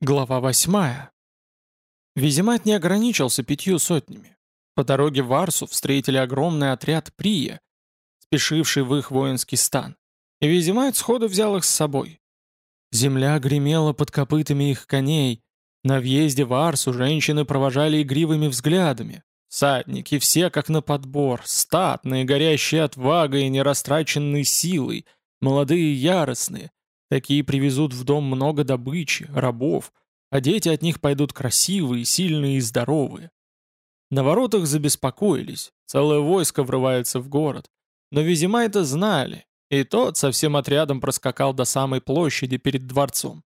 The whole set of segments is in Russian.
Глава восьмая. Визимат не ограничился пятью сотнями. По дороге в Арсу встретили огромный отряд Прия, спешивший в их воинский стан. И Визимат сходу взял их с собой. Земля гремела под копытами их коней. На въезде в Арсу женщины провожали игривыми взглядами. Садники все как на подбор, статные, горящие отвагой и нерастраченной силой, молодые и яростные, Такие привезут в дом много добычи, рабов, а дети от них пойдут красивые, сильные и здоровые. На воротах забеспокоились, целое войско врывается в город. Но Визима это знали, и тот со всем отрядом проскакал до самой площади перед дворцом.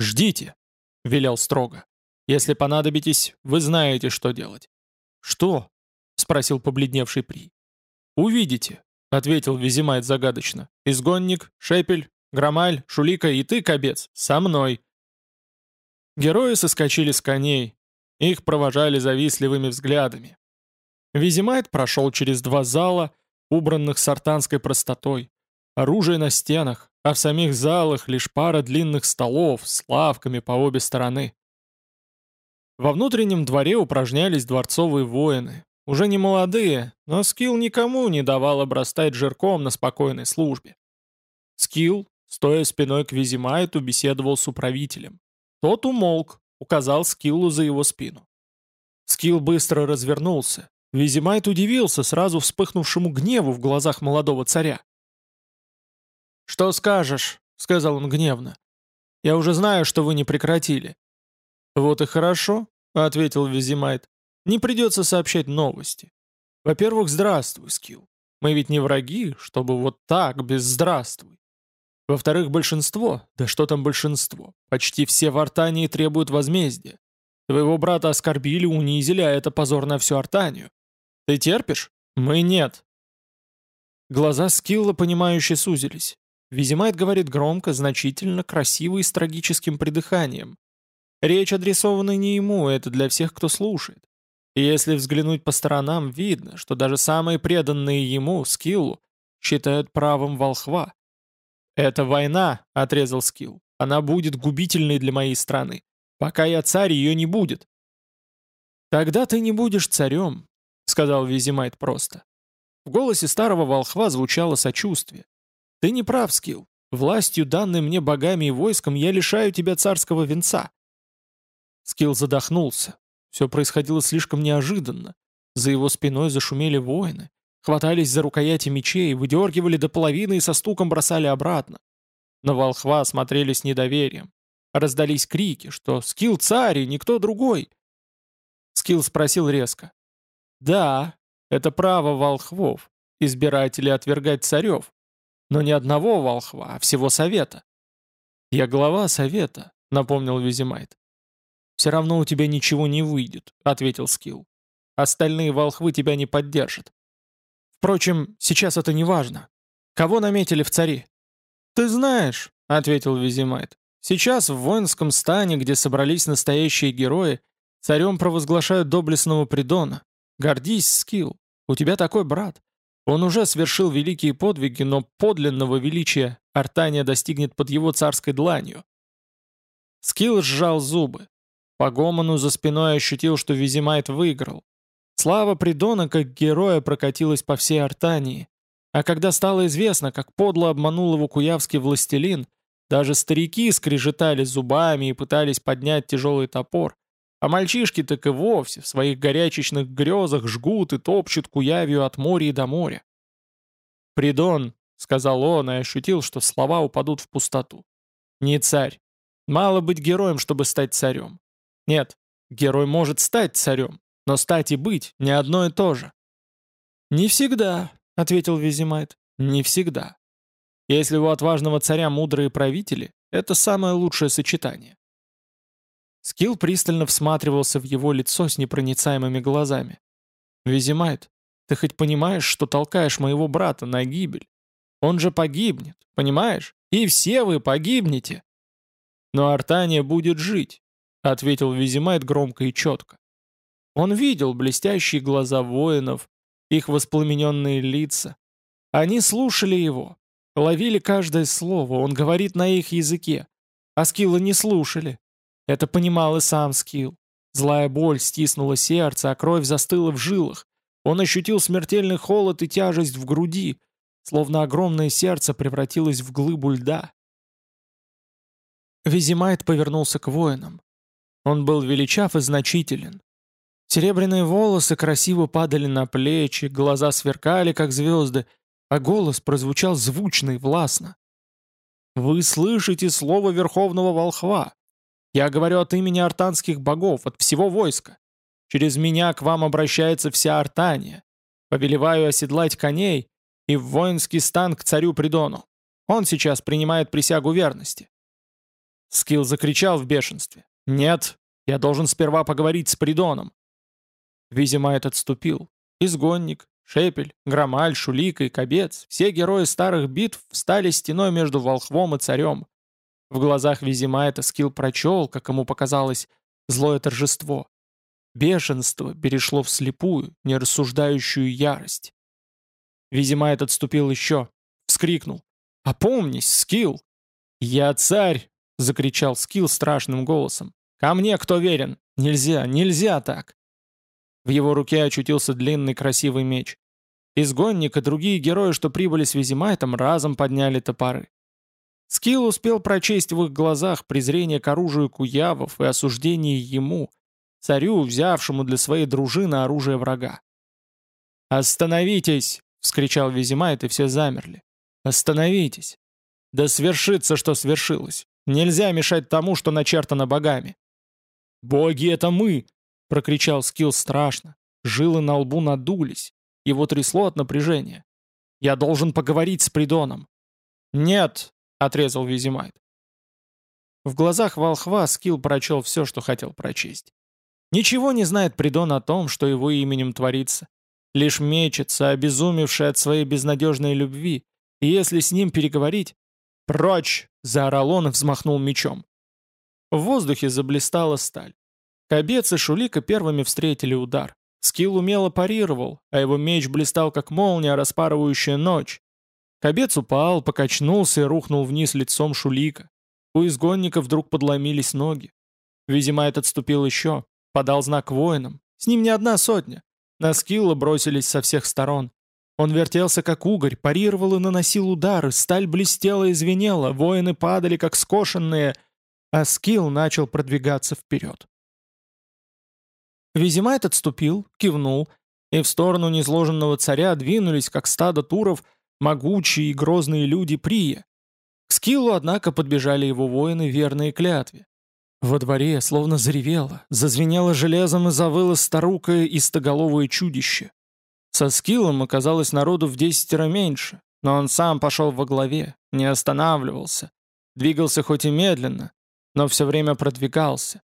«Ждите», — велел строго. «Если понадобитесь, вы знаете, что делать». «Что?» — спросил побледневший При. «Увидите», — ответил Визимайт загадочно. «Изгонник, Шепель, Громаль, Шулика и ты, Кобец, со мной!» Герои соскочили с коней. Их провожали завистливыми взглядами. Визимайт прошел через два зала, убранных с артанской простотой. Оружие на стенах, а в самих залах лишь пара длинных столов с лавками по обе стороны. Во внутреннем дворе упражнялись дворцовые воины. Уже не молодые, но Скилл никому не давал обрастать жирком на спокойной службе. Скилл, Стоя спиной к Визимайту, беседовал с управителем. Тот умолк, указал Скиллу за его спину. Скилл быстро развернулся. Визимайт удивился сразу вспыхнувшему гневу в глазах молодого царя. «Что скажешь?» — сказал он гневно. «Я уже знаю, что вы не прекратили». «Вот и хорошо», — ответил Визимайт. «Не придется сообщать новости. Во-первых, здравствуй, Скилл. Мы ведь не враги, чтобы вот так, без здравствуй. Во-вторых, большинство, да что там большинство, почти все в Артании требуют возмездия. Твоего брата оскорбили, унизили, а это позор на всю Артанию. Ты терпишь? Мы нет. Глаза Скилла, понимающе сузились. Визимайт говорит громко, значительно, красиво и с трагическим придыханием. Речь адресована не ему, это для всех, кто слушает. И если взглянуть по сторонам, видно, что даже самые преданные ему, Скиллу, считают правым волхва. «Это война», — отрезал Скилл. «Она будет губительной для моей страны. Пока я царь, ее не будет». «Тогда ты не будешь царем», — сказал Визимайт просто. В голосе старого волхва звучало сочувствие. «Ты не прав, Скилл. Властью, данной мне богами и войском, я лишаю тебя царского венца». Скилл задохнулся. Все происходило слишком неожиданно. За его спиной зашумели воины. Хватались за рукояти мечей, выдергивали до половины и со стуком бросали обратно. На волхва смотрели с недоверием. Раздались крики, что «Скилл царь и никто другой!» Скилл спросил резко. «Да, это право волхвов, избирать или отвергать царей, но не одного волхва, а всего совета». «Я глава совета», — напомнил Визимайт. «Все равно у тебя ничего не выйдет», — ответил Скилл. «Остальные волхвы тебя не поддержат. Впрочем, сейчас это не важно. Кого наметили в цари? «Ты знаешь», — ответил Визимайт. «Сейчас в воинском стане, где собрались настоящие герои, царем провозглашают доблестного Придона. Гордись, Скилл, у тебя такой брат. Он уже совершил великие подвиги, но подлинного величия Артания достигнет под его царской дланью». Скилл сжал зубы. По гомону за спиной ощутил, что Визимайт выиграл. Слава Придона как героя прокатилась по всей Артании, а когда стало известно, как подло обманул его куявский властелин, даже старики скрежетали зубами и пытались поднять тяжелый топор, а мальчишки так и вовсе в своих горячечных грезах жгут и топчут Куявию от моря до моря. «Придон», — сказал он и ощутил, что слова упадут в пустоту. «Не царь. Мало быть героем, чтобы стать царем. Нет, герой может стать царем, но стать и быть — не одно и то же. «Не всегда», — ответил Визимайт, — «не всегда. Если у отважного царя мудрые правители, это самое лучшее сочетание». Скилл пристально всматривался в его лицо с непроницаемыми глазами. «Визимайт, ты хоть понимаешь, что толкаешь моего брата на гибель? Он же погибнет, понимаешь? И все вы погибнете!» «Но Артания будет жить», — ответил Визимайт громко и четко. Он видел блестящие глаза воинов, их воспламененные лица. Они слушали его, ловили каждое слово, он говорит на их языке. А скиллы не слушали. Это понимал и сам Скилл. Злая боль стиснула сердце, а кровь застыла в жилах. Он ощутил смертельный холод и тяжесть в груди, словно огромное сердце превратилось в глыбу льда. Визимайт повернулся к воинам. Он был величав и значителен. Серебряные волосы красиво падали на плечи, глаза сверкали, как звезды, а голос прозвучал звучно и властно. «Вы слышите слово Верховного Волхва. Я говорю от имени артанских богов, от всего войска. Через меня к вам обращается вся Артания. Повелеваю оседлать коней и в воинский стан к царю Придону. Он сейчас принимает присягу верности. Скилл закричал в бешенстве. «Нет, я должен сперва поговорить с Придоном». Визимайт отступил. Изгонник, Шепель, Громаль, Шулика и Кобец, все герои старых битв встали стеной между волхвом и царем. В глазах Визимайта Скилл прочел, как ему показалось, злое торжество. Бешенство перешло в слепую, нерассуждающую ярость. Визимайт отступил еще, вскрикнул. «Опомнись, Скилл!» «Я царь!» — закричал Скилл страшным голосом. «Ко мне кто верен? Нельзя, нельзя так!» В его руке очутился длинный красивый меч. Изгонник и другие герои, что прибыли с Визимайтом, разом подняли топоры. Скилл успел прочесть в их глазах презрение к оружию куявов и осуждение ему, царю, взявшему для своей дружины оружие врага. «Остановитесь!» — вскричал Визимайт, и все замерли. «Остановитесь! Да свершится, что свершилось! Нельзя мешать тому, что начертано богами!» «Боги — это мы!» — прокричал Скилл страшно. Жилы на лбу надулись. Его трясло от напряжения. «Я должен поговорить с Придоном!» «Нет!» — отрезал Визимайт. В глазах волхва Скилл прочел все, что хотел прочесть. Ничего не знает Придон о том, что его именем творится. Лишь мечется, обезумевший от своей безнадежной любви, и если с ним переговорить... «Прочь!» — заорал он и взмахнул мечом. В воздухе заблистала сталь. Кобец и Шулика первыми встретили удар. Скилл умело парировал, а его меч блистал как молния, распарывающая ночь. Кобец упал, покачнулся и рухнул вниз лицом Шулика. У Изгонника вдруг подломились ноги. Визимайт отступил еще, подал знак воинам. С ним не одна сотня. На Скилла бросились со всех сторон. Он вертелся как угорь, парировал и наносил удары, сталь блестела и звенела, воины падали как скошенные, а Скилл начал продвигаться вперед. Визимайт отступил, кивнул, и в сторону незложенного царя двинулись, как стадо туров, могучие и грозные люди Прия. К Скиллу, однако, подбежали его воины, верные клятве. Во дворе словно заревело, зазвенело железом и завыло старукое и стоголовое чудище. Со скиллом оказалось народу в десятеро меньше, но он сам пошел во главе, не останавливался. Двигался хоть и медленно, но все время продвигался.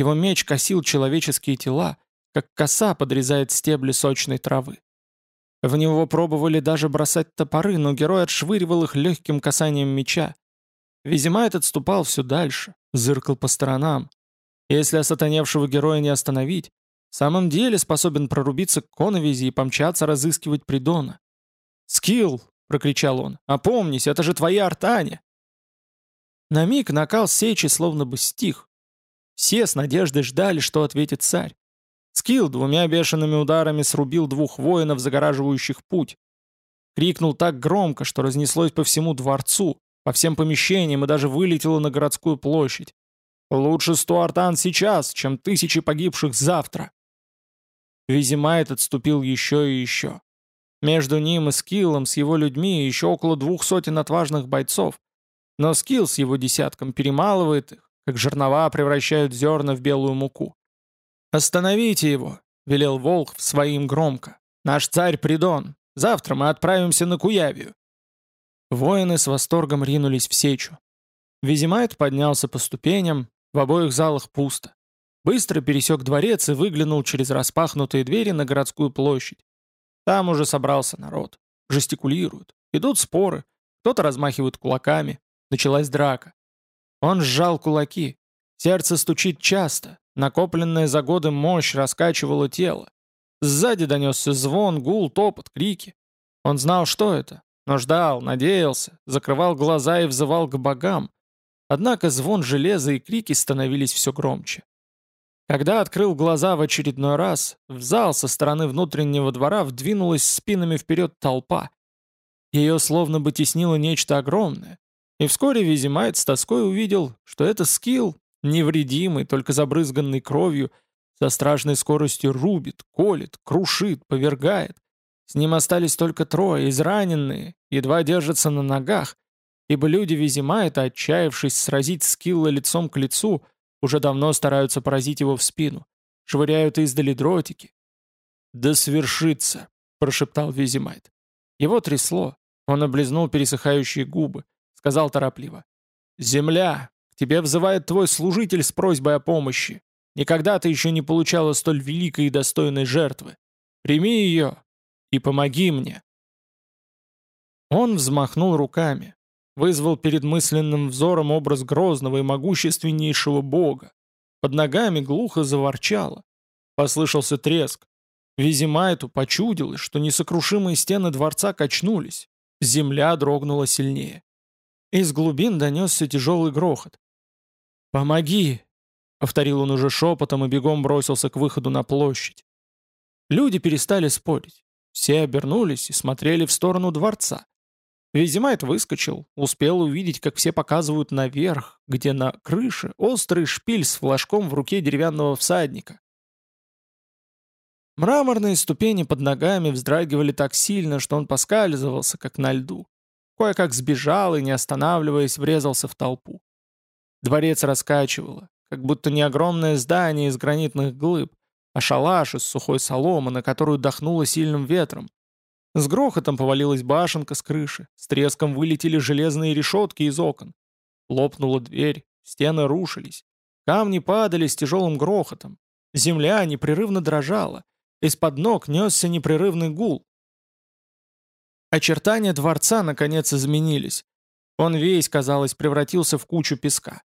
Его меч косил человеческие тела, как коса подрезает стебли сочной травы. В него пробовали даже бросать топоры, но герой отшвыривал их легким касанием меча. Визимайт отступал все дальше, зыркал по сторонам. Если осатаневшего героя не остановить, в самом деле способен прорубиться к коновизи и помчаться разыскивать Придона. «Скилл!» — прокричал он. «Опомнись, это же твоя артаня!» На миг накал сечи словно бы стих. Все с надеждой ждали, что ответит царь. Скилл двумя бешеными ударами срубил двух воинов, загораживающих путь. Крикнул так громко, что разнеслось по всему дворцу, по всем помещениям и даже вылетело на городскую площадь. Лучше сто артан сейчас, чем тысячи погибших завтра. Визимайт отступил еще и еще. Между ним и Скиллом с его людьми еще около двух сотен отважных бойцов. Но Скилл с его десятком перемалывает их, как жернова превращают зерна в белую муку. «Остановите его!» — велел Волк своим громко. «Наш царь Придон! Завтра мы отправимся на Куявию!» Воины с восторгом ринулись в сечу. Визимайт поднялся по ступеням, в обоих залах пусто. Быстро пересек дворец и выглянул через распахнутые двери на городскую площадь. Там уже собрался народ. Жестикулируют. Идут споры. Кто-то размахивает кулаками. Началась драка. Он сжал кулаки. Сердце стучит часто. Накопленная за годы мощь раскачивала тело. Сзади донесся звон, гул, топот, крики. Он знал, что это но ждал, надеялся, закрывал глаза и взывал к богам. однако звон железа и крики становились все громче. Когда открыл глаза в очередной раз, в зал со стороны внутреннего двора вдвинулась спинами вперед толпа. Ее словно бы теснило нечто огромное, и вскоре Визимайт с тоской увидел, что это скилл, невредимый, только забрызганный кровью, со страшной скоростью рубит, колет, крушит, повергает. С ним остались только трое, израненные, едва держатся на ногах, ибо люди Визимайта, отчаявшись сразить скилла лицом к лицу, уже давно стараются поразить его в спину, швыряют издали дротики. «Да свершится!» — прошептал Визимайт. Его трясло, он облизнул пересыхающие губы, сказал торопливо. «Земля, к тебе взывает твой служитель с просьбой о помощи. Никогда ты еще не получала столь великой и достойной жертвы. Прими ее и помоги мне». Он взмахнул руками, вызвал перед мысленным взором образ грозного и могущественнейшего бога. Под ногами глухо заворчало. Послышался треск. Визимайту почудилось, что несокрушимые стены дворца качнулись. Земля дрогнула сильнее. Из глубин донесся тяжелый грохот. «Помоги!» — повторил он уже шепотом и бегом бросился к выходу на площадь. Люди перестали спорить. Все обернулись и смотрели в сторону дворца. Визимайт выскочил, успел увидеть, как все показывают наверх, где на крыше острый шпиль с флажком в руке деревянного всадника. Мраморные ступени под ногами вздрагивали так сильно, что он поскальзывался, как на льду. Кое-как сбежал и, не останавливаясь, врезался в толпу. Дворец раскачивало, как будто не огромное здание из гранитных глыб, а шалаш из сухой соломы, на которую дохнуло сильным ветром. С грохотом повалилась башенка с крыши, с треском вылетели железные решетки из окон. Лопнула дверь, стены рушились. Камни падали с тяжелым грохотом. Земля непрерывно дрожала. Из-под ног несся непрерывный гул. Очертания дворца наконец изменились. Он весь, казалось, превратился в кучу песка.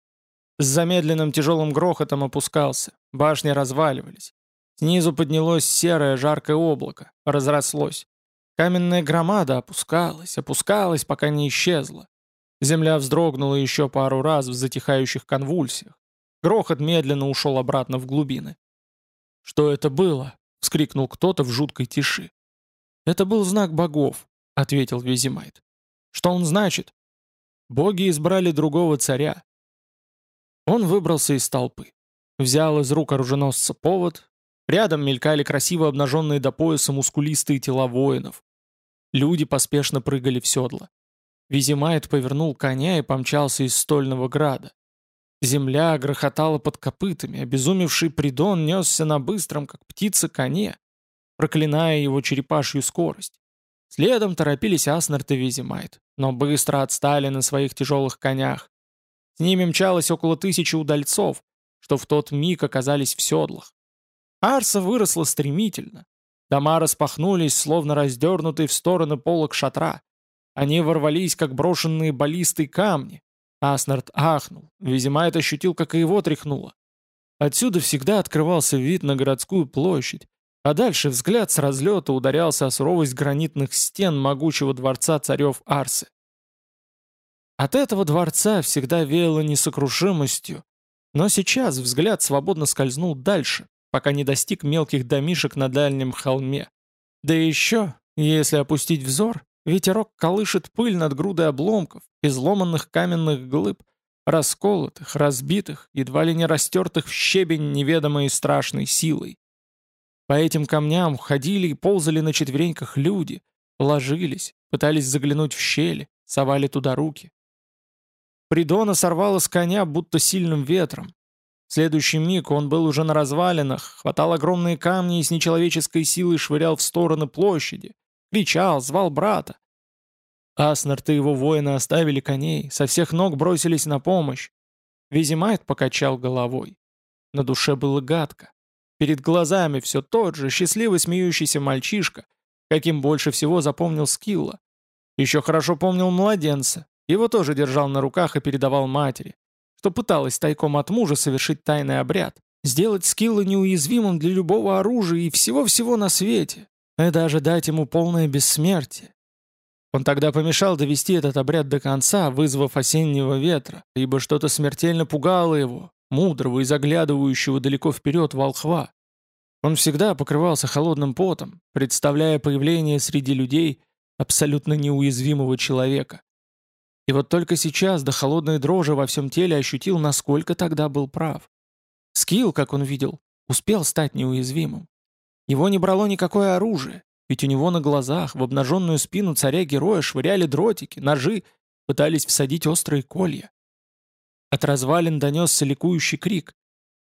С замедленным тяжелым грохотом опускался, башни разваливались. Снизу поднялось серое жаркое облако, разрослось. Каменная громада опускалась, опускалась, пока не исчезла. Земля вздрогнула еще пару раз в затихающих конвульсиях. Грохот медленно ушел обратно в глубины. «Что это было?» — вскрикнул кто-то в жуткой тиши. «Это был знак богов», — ответил Визимайт. «Что он значит?» «Боги избрали другого царя». Он выбрался из толпы. Взял из рук оруженосца повод, Рядом мелькали красиво обнаженные до пояса мускулистые тела воинов. Люди поспешно прыгали в седла. Визимайт повернул коня и помчался из стольного града. Земля грохотала под копытами, обезумевший придон несся на быстром, как птица, коне, проклиная его черепашью скорость. Следом торопились Аснарт и Визимайт, но быстро отстали на своих тяжелых конях. С ними мчалось около тысячи удальцов, что в тот миг оказались в седлах. Арса выросла стремительно. Дома распахнулись, словно раздернутые в стороны полок шатра. Они ворвались, как брошенные баллистой камни. Аснард ахнул. Визимайт ощутил, как и его тряхнуло. Отсюда всегда открывался вид на городскую площадь, а дальше взгляд с разлета ударялся о суровость гранитных стен могучего дворца царев Арсы. От этого дворца всегда веяло несокрушимостью, но сейчас взгляд свободно скользнул дальше, пока не достиг мелких домишек на дальнем холме. Да еще, если опустить взор, ветерок колышет пыль над грудой обломков, изломанных каменных глыб, расколотых, разбитых, едва ли не растертых в щебень неведомой и страшной силой. По этим камням ходили и ползали на четвереньках люди, ложились, пытались заглянуть в щели, совали туда руки. Придона сорвало с коня будто сильным ветром, следующий миг он был уже на развалинах, хватал огромные камни и с нечеловеческой силой швырял в стороны площади. Кричал, звал брата. Аснард и его воины оставили коней, со всех ног бросились на помощь. Визимайт покачал головой. На душе было гадко. Перед глазами все тот же счастливый смеющийся мальчишка, каким больше всего запомнил Скилла. Еще хорошо помнил младенца, его тоже держал на руках и передавал матери что пыталась тайком от мужа совершить тайный обряд, сделать скилла неуязвимым для любого оружия и всего-всего на свете, и даже дать ему полное бессмертие. Он тогда помешал довести этот обряд до конца, вызвав осеннего ветра, ибо что-то смертельно пугало его, мудрого и заглядывающего далеко вперед волхва. Он всегда покрывался холодным потом, представляя появление среди людей абсолютно неуязвимого человека. И вот только сейчас до холодной дрожи во всем теле ощутил, насколько тогда был прав. Скилл, как он видел, успел стать неуязвимым. Его не брало никакое оружие, ведь у него на глазах в обнаженную спину царя-героя швыряли дротики, ножи, пытались всадить острые колья. От развалин донесся ликующий крик.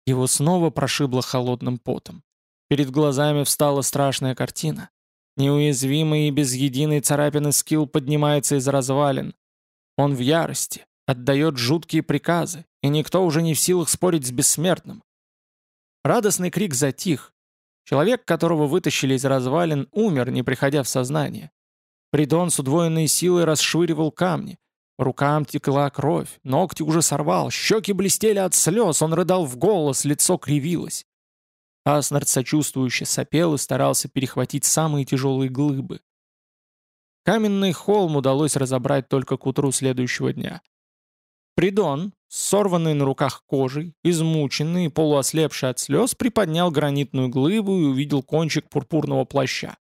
Его снова прошибло холодным потом. Перед глазами встала страшная картина. Неуязвимый и без единой царапины скилл поднимается из развалин. Он в ярости, отдает жуткие приказы, и никто уже не в силах спорить с бессмертным. Радостный крик затих, Человек, которого вытащили из развалин, умер, не приходя в сознание. Придон с удвоенной силой расшвыривал камни. Рукам текла кровь, ногти уже сорвал, щеки блестели от слез, он рыдал в голос, лицо кривилось. Аснард сочувствующе сопел и старался перехватить самые тяжелые глыбы. Каменный холм удалось разобрать только к утру следующего дня. Придон, сорванный на руках кожей, измученный и полуослепший от слез, приподнял гранитную глыбу и увидел кончик пурпурного плаща.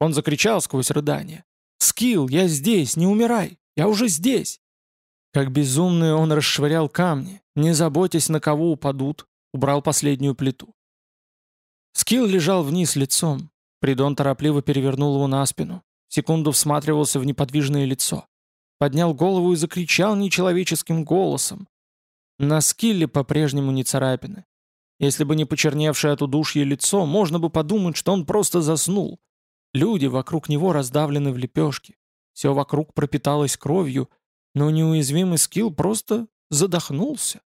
Он закричал сквозь рыдание. «Скилл, я здесь, не умирай! Я уже здесь!» Как безумный он расшвырял камни, не заботясь, на кого упадут, убрал последнюю плиту. Скилл лежал вниз лицом. Придон торопливо перевернул его на спину. Секунду всматривался в неподвижное лицо. Поднял голову и закричал нечеловеческим голосом. На скилле по-прежнему не царапины. Если бы не почерневшее от удушья лицо, можно бы подумать, что он просто заснул. Люди вокруг него раздавлены в лепешки. Все вокруг пропиталось кровью, но неуязвимый скилл просто задохнулся.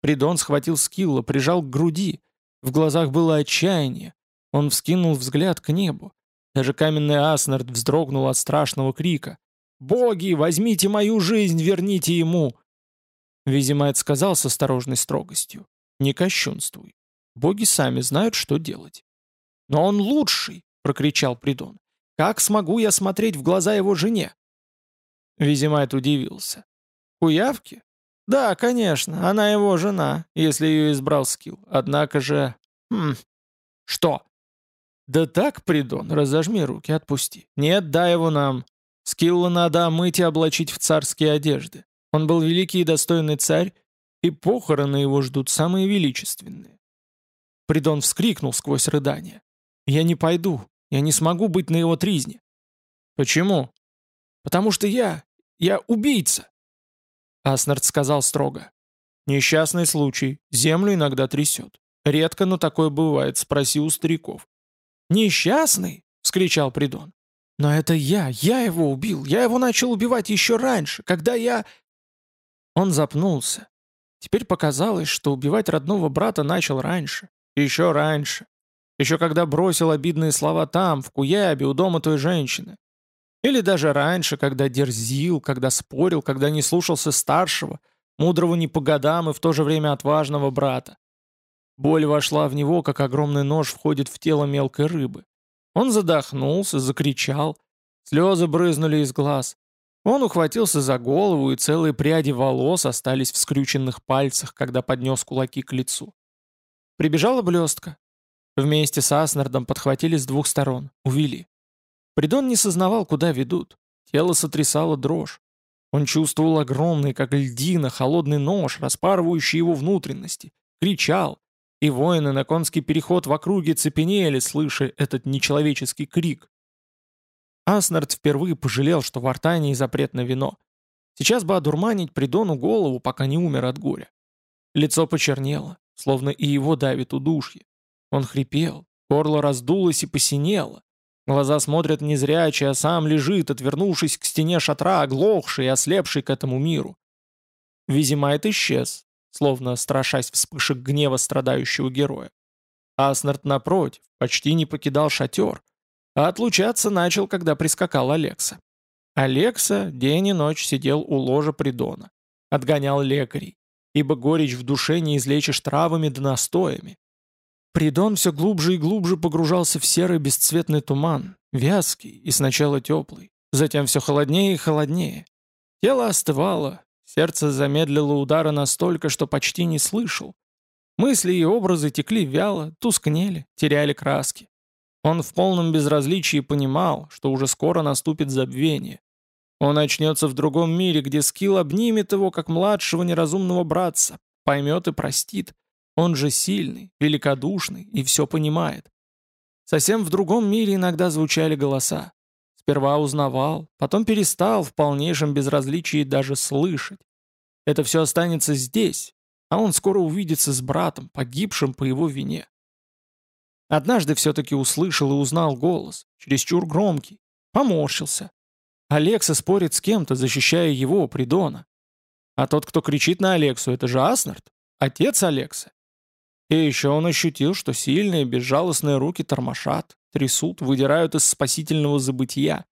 Придон схватил скилла, прижал к груди. В глазах было отчаяние. Он вскинул взгляд к небу. Даже каменный Аснард вздрогнул от страшного крика. «Боги, возьмите мою жизнь, верните ему!» Визимайт сказал с осторожной строгостью. «Не кощунствуй. Боги сами знают, что делать». «Но он лучший!» — прокричал Придон. «Как смогу я смотреть в глаза его жене?» Визимайт удивился. «Куявки? Да, конечно, она его жена, если ее избрал Скилл. Однако же... Хм... Что?» «Да так, Придон, разожми руки, отпусти. Нет, дай его нам. Скилла надо омыть и облачить в царские одежды. Он был великий и достойный царь, и похороны его ждут самые величественные. Придон вскрикнул сквозь рыдание. «Я не пойду, я не смогу быть на его тризне». «Почему?» «Потому что я... я убийца!» Аснард сказал строго. «Несчастный случай, землю иногда трясет. Редко, но такое бывает, спроси у стариков». «Несчастный?» — вскричал Придон. «Но это я, я его убил, я его начал убивать еще раньше, когда я...» Он запнулся. Теперь показалось, что убивать родного брата начал раньше. Еще раньше. Еще когда бросил обидные слова там, в Куябе, у дома той женщины. Или даже раньше, когда дерзил, когда спорил, когда не слушался старшего, мудрого не по годам и в то же время отважного брата. Боль вошла в него, как огромный нож входит в тело мелкой рыбы. Он задохнулся, закричал. Слезы брызнули из глаз. Он ухватился за голову, и целые пряди волос остались в скрюченных пальцах, когда поднес кулаки к лицу. Прибежала блестка. Вместе с Аснардом подхватили с двух сторон, увели. Придон не сознавал, куда ведут. Тело сотрясало дрожь. Он чувствовал огромный, как льдина, холодный нож, распарывающий его внутренности. Кричал. И воины на конский переход в округе цепенели, слыша этот нечеловеческий крик. Аснард впервые пожалел, что в Артании запрет на вино. Сейчас бы одурманить Придону голову, пока не умер от горя. Лицо почернело, словно и его давит удушье. Он хрипел, горло раздулось и посинело. Глаза смотрят незрячий, а сам лежит, отвернувшись к стене шатра, оглохший и ослепший к этому миру. Визимайт исчез, словно страшась вспышек гнева страдающего героя. Аснард, напротив, почти не покидал шатер, а отлучаться начал, когда прискакал Алекса. Алекса день и ночь сидел у ложа Придона. Отгонял лекарей, ибо горечь в душе не излечишь травами да настоями. Придон все глубже и глубже погружался в серый бесцветный туман, вязкий и сначала теплый, Затем все холоднее и холоднее. Тело остывало, сердце замедлило удары настолько, что почти не слышал. Мысли и образы текли вяло, тускнели, теряли краски. Он в полном безразличии понимал, что уже скоро наступит забвение. Он очнется в другом мире, где Скилл обнимет его, как младшего неразумного братца, поймет и простит. Он же сильный, великодушный и все понимает. Совсем в другом мире иногда звучали голоса. Сперва узнавал, потом перестал в полнейшем безразличии даже слышать. Это все останется здесь, а он скоро увидится с братом, погибшим по его вине. Однажды все-таки услышал и узнал голос, чересчур громкий, поморщился. Алекса спорит с кем-то, защищая его, Придона. А тот, кто кричит на Алексу, это же Аснард, отец Алекса. И еще он ощутил, что сильные, безжалостные руки тормошат, трясут, выдирают из спасительного забытия.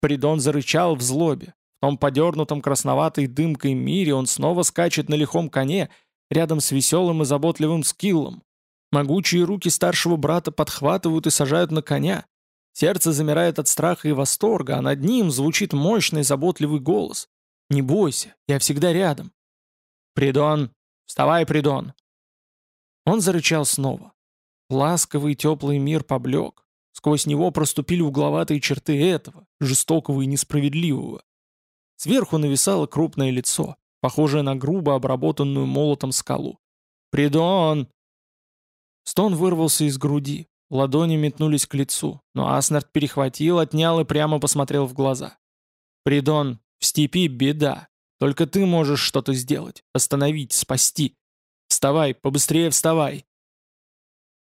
Придон зарычал в злобе. В том подернутом красноватой дымкой мире он снова скачет на лихом коне, рядом с веселым и заботливым скиллом. Могучие руки старшего брата подхватывают и сажают на коня. Сердце замирает от страха и восторга, а над ним звучит мощный заботливый голос. «Не бойся, я всегда рядом». «Придон! Вставай, Придон!» Он зарычал снова. Ласковый теплый мир поблек. Сквозь него проступили угловатые черты этого, жестокого и несправедливого. Сверху нависало крупное лицо, похожее на грубо обработанную молотом скалу. «Придон!» Стон вырвался из груди, ладони метнулись к лицу, но Аснард перехватил, отнял и прямо посмотрел в глаза. «Придон, в степи беда. Только ты можешь что-то сделать, остановить, спасти. Вставай, побыстрее вставай!»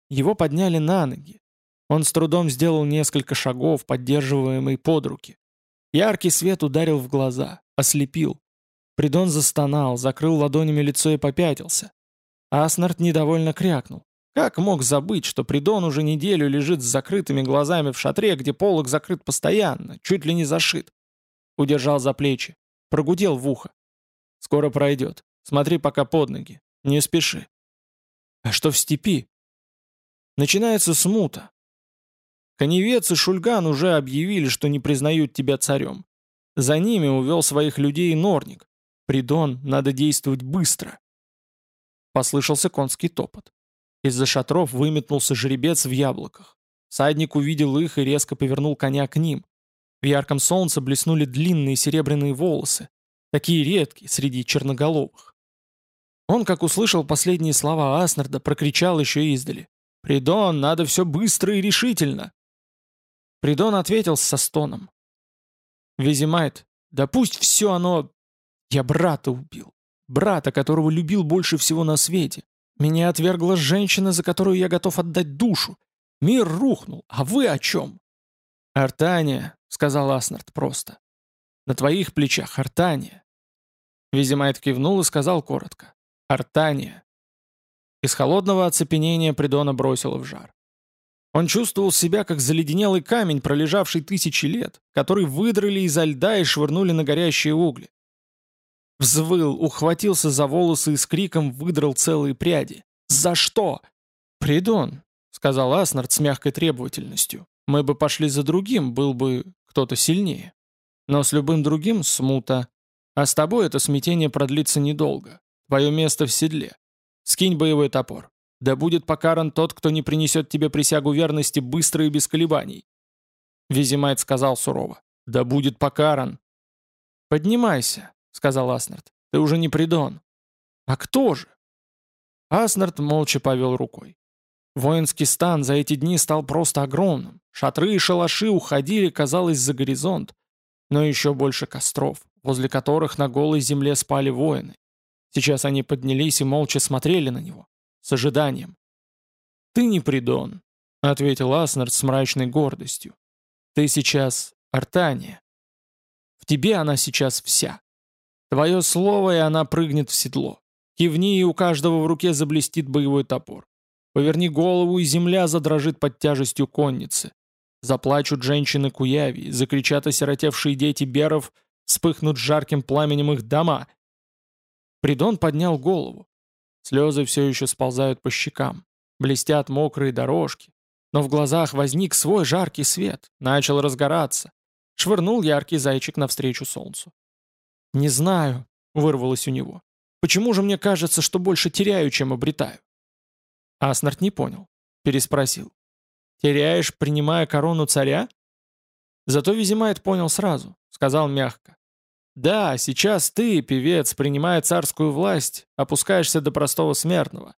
Его подняли на ноги. Он с трудом сделал несколько шагов, поддерживаемый под руки. Яркий свет ударил в глаза, ослепил. Придон застонал, закрыл ладонями лицо и попятился. Аснард недовольно крякнул. Как мог забыть, что Придон уже неделю лежит с закрытыми глазами в шатре, где полог закрыт постоянно, чуть ли не зашит? Удержал за плечи, прогудел в ухо. «Скоро пройдет. Смотри пока под ноги. Не спеши. А что в степи? Начинается смута. Коневец и Шульган уже объявили, что не признают тебя царем. За ними увел своих людей Норник. Придон, надо действовать быстро. Послышался конский топот. Из-за шатров выметнулся жеребец в яблоках. Садник увидел их и резко повернул коня к ним. В ярком солнце блеснули длинные серебряные волосы, такие редкие среди черноголовых. Он, как услышал последние слова Аснарда, прокричал еще издали. «Придон, надо все быстро и решительно!» Придон ответил со стоном. «Визимайт, да пусть все оно... Я брата убил. Брата, которого любил больше всего на свете. Меня отвергла женщина, за которую я готов отдать душу. Мир рухнул, а вы о чем?» «Артания», — сказал Аснард просто. «На твоих плечах Артания». Визимайт кивнул и сказал коротко. Артания. Из холодного оцепенения Придона бросило в жар. Он чувствовал себя как заледенелый камень, пролежавший тысячи лет, который выдрали изо льда и швырнули на горящие угли. Взвыл, ухватился за волосы и с криком выдрал целые пряди. «За что?» «Придон», — сказал Аснард с мягкой требовательностью. «Мы бы пошли за другим, был бы кто-то сильнее. Но с любым другим — смута. А с тобой это смятение продлится недолго. Твое место в седле. Скинь боевой топор. Да будет покаран тот, кто не принесет тебе присягу верности быстро и без колебаний. Визимайт сказал сурово. Да будет покаран. Поднимайся, сказал Аснард. Ты уже не придон. А кто же? Аснард молча повел рукой. Воинский стан за эти дни стал просто огромным. Шатры и шалаши уходили, казалось, за горизонт. Но еще больше костров, возле которых на голой земле спали воины. Сейчас они поднялись и молча смотрели на него. С ожиданием. «Ты не Придон», — ответил Аснард с мрачной гордостью. «Ты сейчас Артания. В тебе она сейчас вся. Твое слово, и она прыгнет в седло. Кивни, и у каждого в руке заблестит боевой топор. Поверни голову, и земля задрожит под тяжестью конницы. Заплачут женщины Куяви, закричат осиротевшие дети Беров, вспыхнут жарким пламенем их дома — Придон поднял голову. Слезы все еще сползают по щекам. Блестят мокрые дорожки. Но в глазах возник свой жаркий свет. Начал разгораться. Швырнул яркий зайчик навстречу солнцу. «Не знаю», — вырвалось у него. «Почему же мне кажется, что больше теряю, чем обретаю?» Аснард не понял. Переспросил. «Теряешь, принимая корону царя?» Зато Визимайт понял сразу. Сказал мягко. «Да, сейчас ты, певец, принимая царскую власть, опускаешься до простого смертного.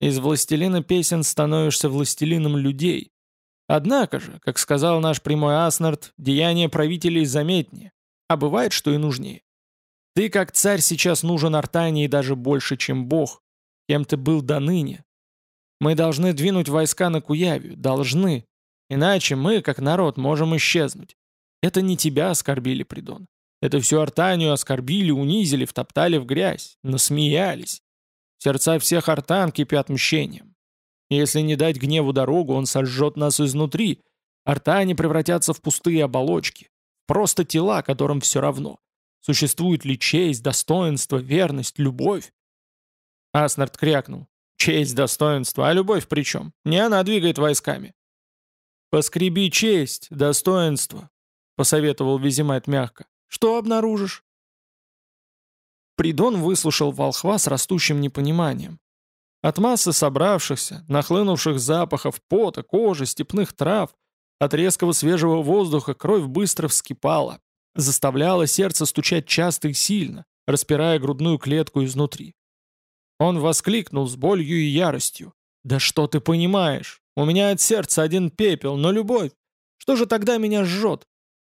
Из властелина песен становишься властелином людей. Однако же, как сказал наш прямой Аснард, деяния правителей заметнее, а бывает, что и нужнее. Ты как царь сейчас нужен Артании даже больше, чем бог, кем ты был до ныне. Мы должны двинуть войска на Куявию, должны. Иначе мы, как народ, можем исчезнуть. Это не тебя оскорбили, Придон. Это всю Артанию оскорбили, унизили, втоптали в грязь, насмеялись. Сердца всех артан кипят мщением. Если не дать гневу дорогу, он сожжет нас изнутри. Артане превратятся в пустые оболочки. Просто тела, которым все равно. Существует ли честь, достоинство, верность, любовь? Аснард крякнул. Честь, достоинство, а любовь при чем? Не она двигает войсками. «Поскреби честь, достоинство», — посоветовал Визимайт мягко. «Что обнаружишь?» Придон выслушал волхва с растущим непониманием. От массы собравшихся, нахлынувших запахов пота, кожи, степных трав, от резкого свежего воздуха кровь быстро вскипала, заставляла сердце стучать часто и сильно, распирая грудную клетку изнутри. Он воскликнул с болью и яростью. «Да что ты понимаешь? У меня от сердца один пепел, но любовь. Что же тогда меня жжет?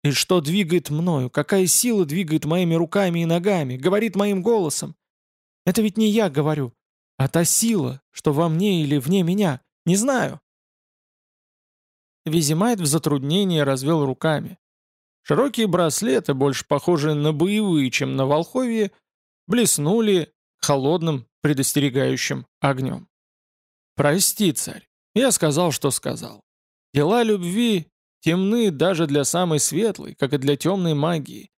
И что двигает мною? Какая сила двигает моими руками и ногами, говорит моим голосом? Это ведь не я говорю, а та сила, что во мне или вне меня, не знаю. Визимайт в затруднении развел руками. Широкие браслеты, больше похожие на боевые, чем на волховье, блеснули холодным, предостерегающим огнем. «Прости, царь, я сказал, что сказал. Дела любви темны даже для самой светлой, как и для темной магии.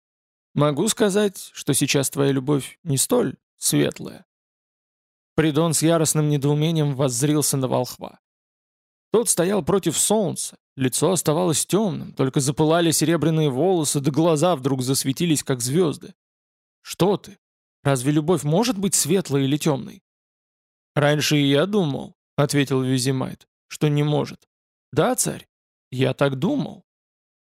Могу сказать, что сейчас твоя любовь не столь светлая. Придон с яростным недоумением воззрился на волхва. Тот стоял против солнца, лицо оставалось темным, только запылали серебряные волосы, да глаза вдруг засветились, как звезды. «Что ты? Разве любовь может быть светлой или темной?» «Раньше и я думал», — ответил Визимайт, — «что не может». «Да, царь, я так думал».